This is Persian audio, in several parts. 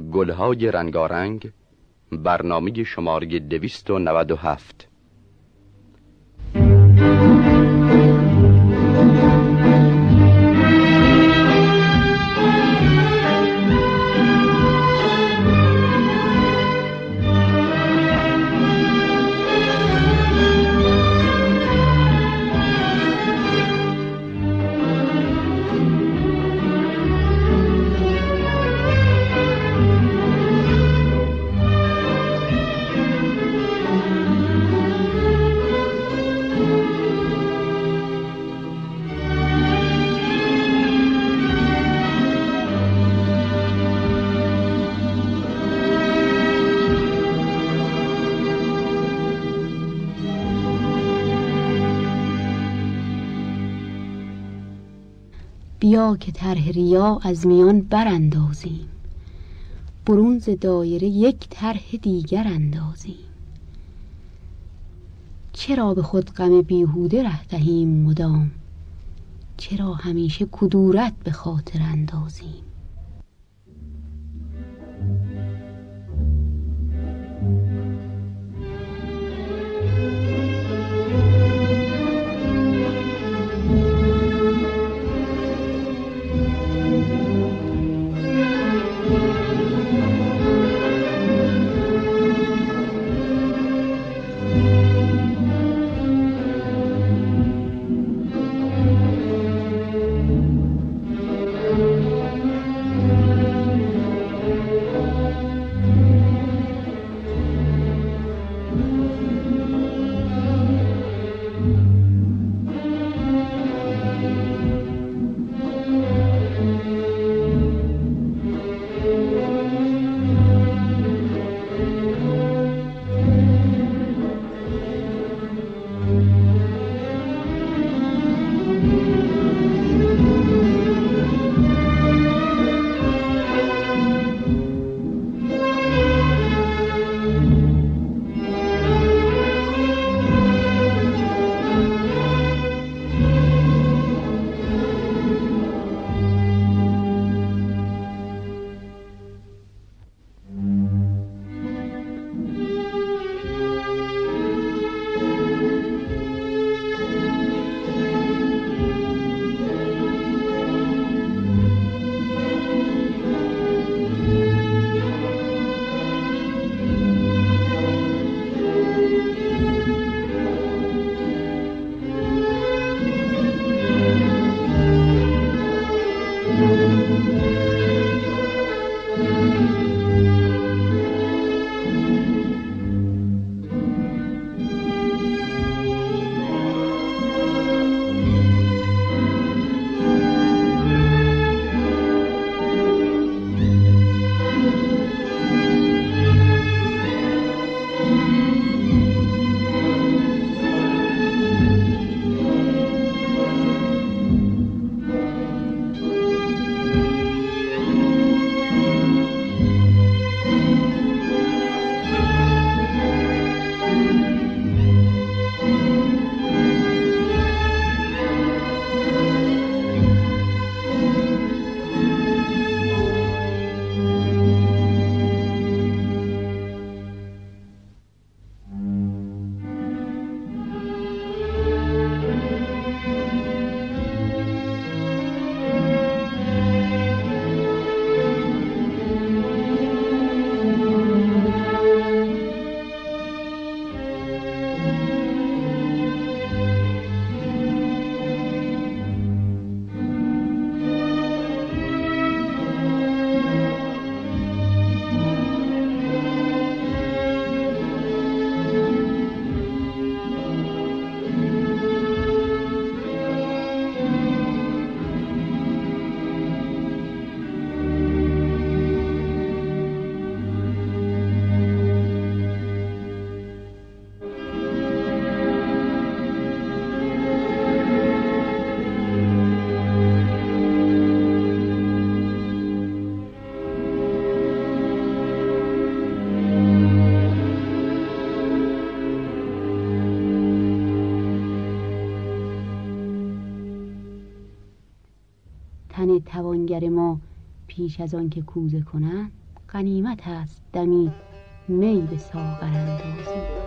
گلهای رنگارنگ برنامه شماره 297 بیا که طرح ریا از میان براندازیم. برون ز دایره یک طرح دیگر اندازیم. چرا به خود غم بیهوده ره دهیم مدام؟ چرا همیشه کدورت به خاطر اندازیم؟ تن توانگر ما پیش از آن که کوزه کنند غنیمت است دمی می به ساغر اندازی.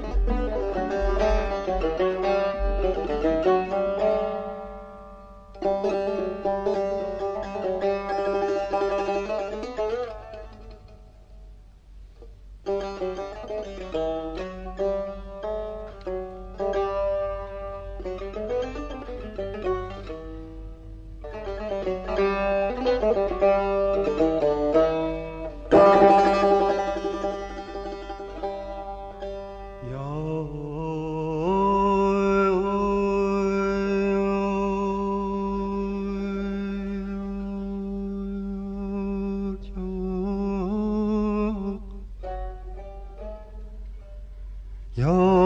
有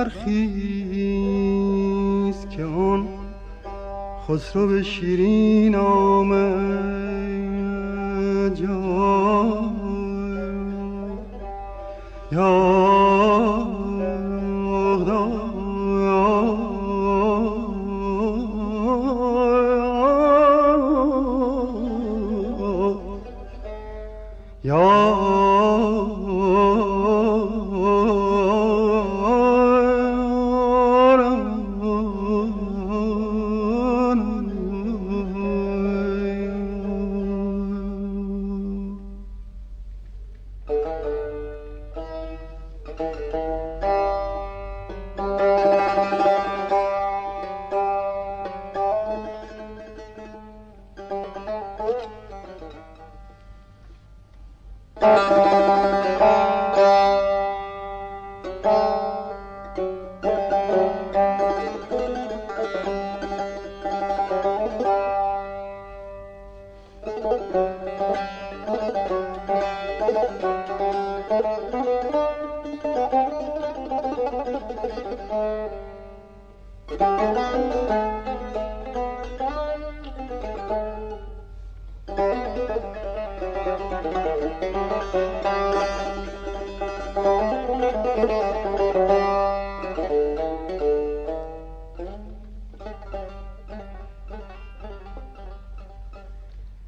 برخیز که آن خسرو شیرین آمد.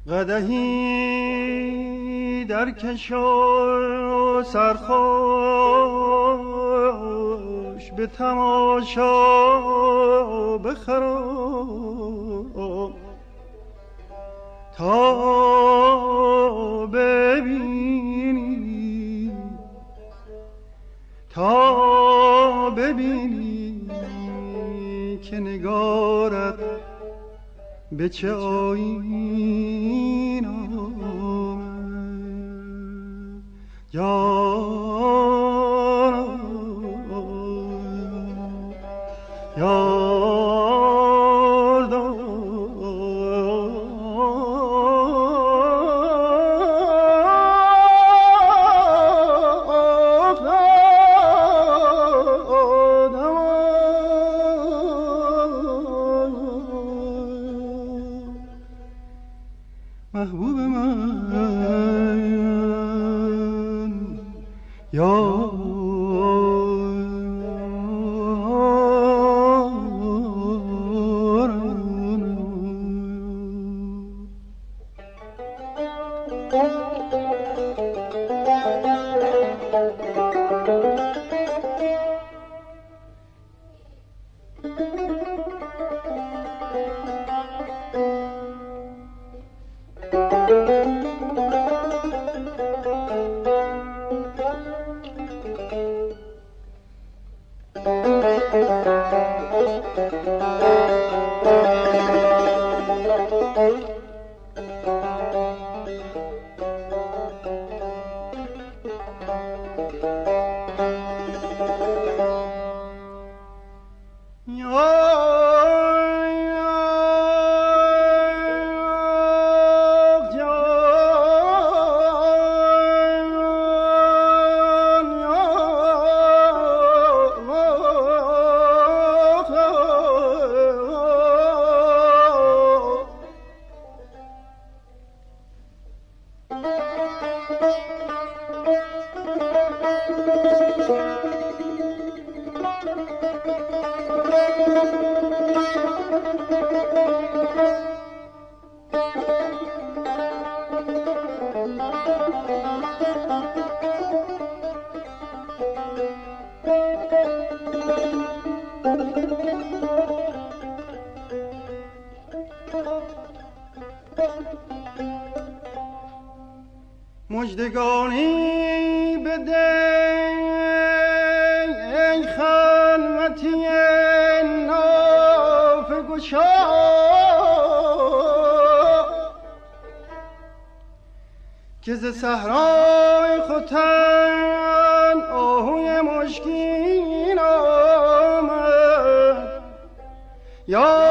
قدهی در کشو سرخوش به تماشا بخرام. تا ببینی تا ببینی که نگارت به چه آیین آمد؟ جانم Yahoo مجدگانی بده ای خلوتی ناف گشا. که ز صحرای ختن آهوی مشکین آمد. یا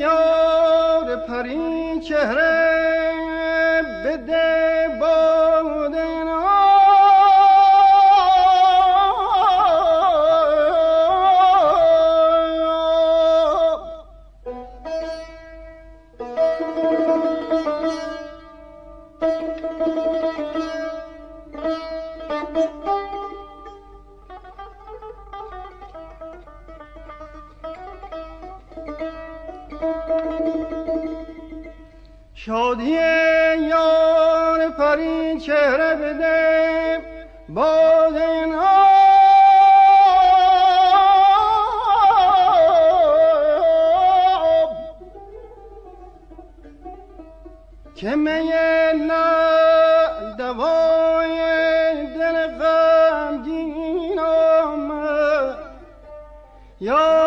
یار پری چهره دل غمگین آمد. یا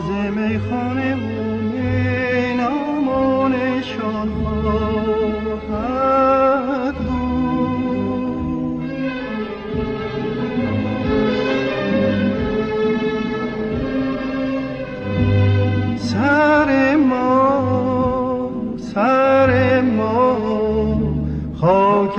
راز میخانه و مینامانشان خواهد بود. سر ما سر ما خاک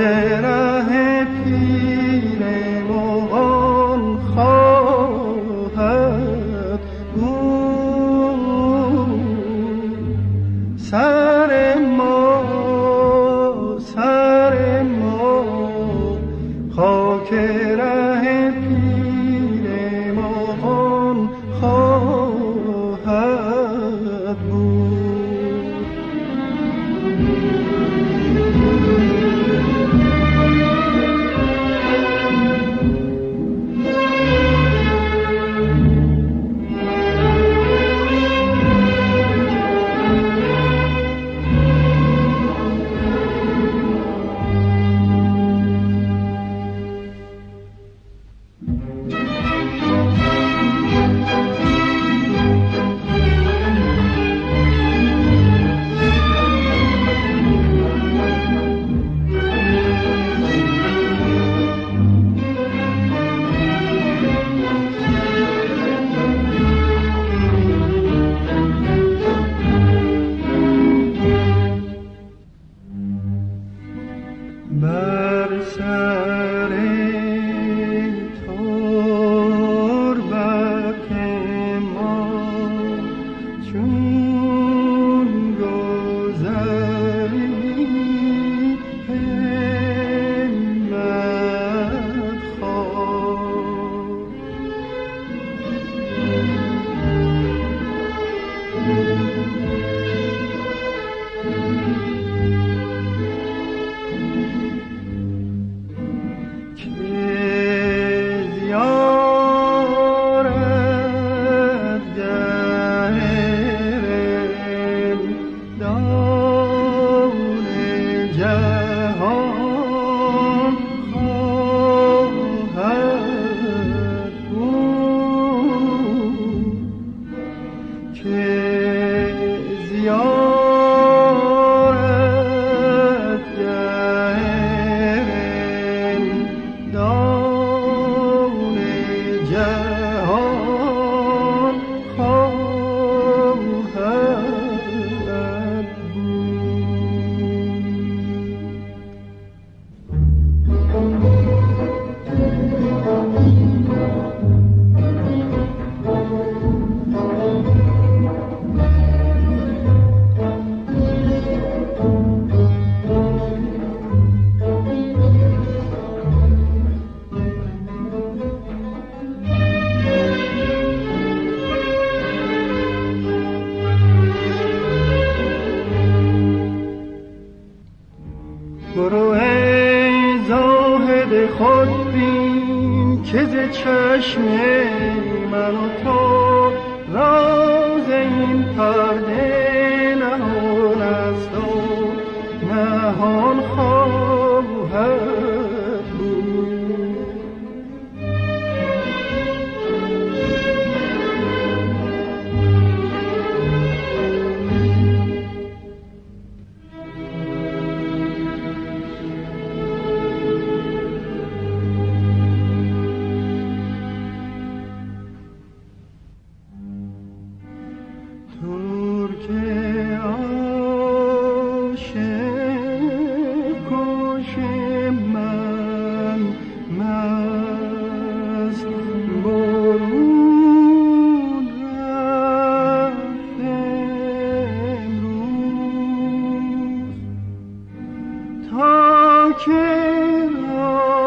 Cielo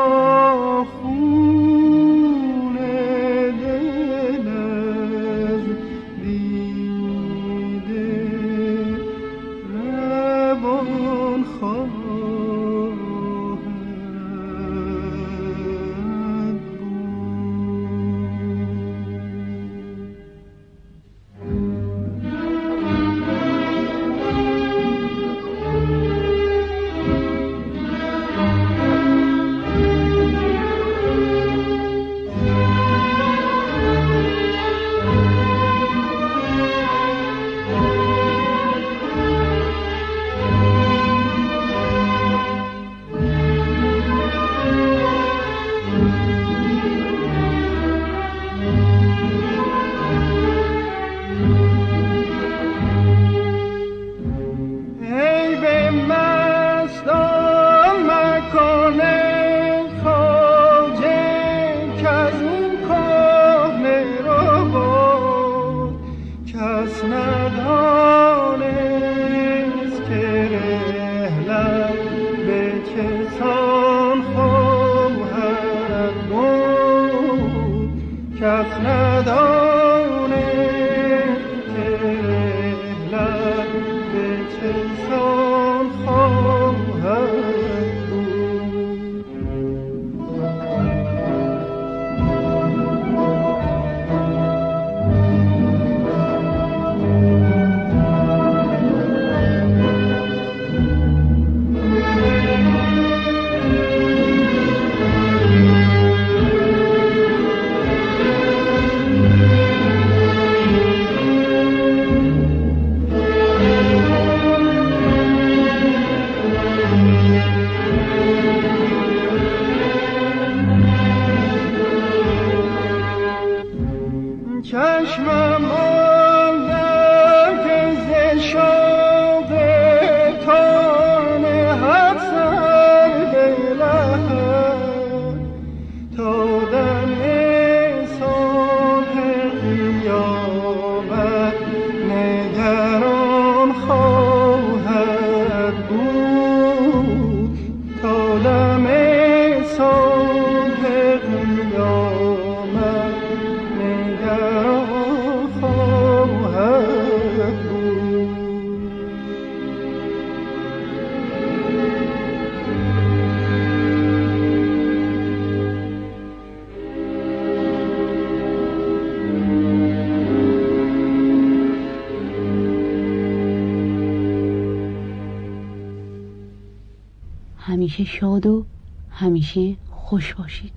همیشه شاد و همیشه خوش باشید.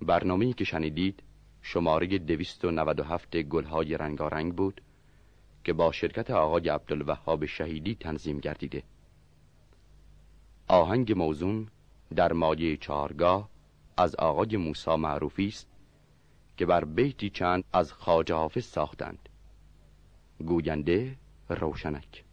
برنامه‌ای که شنیدید شماره 297 گلهای رنگارنگ بود که با شرکت آقای عبدالوهاب شهیدی تنظیم گردیده. آهنگ موزون در مایه چهارگاه از آقای موسا معروفی است که بر بیتی چند از خواجه حافظ ساختند. گوینده روشنک.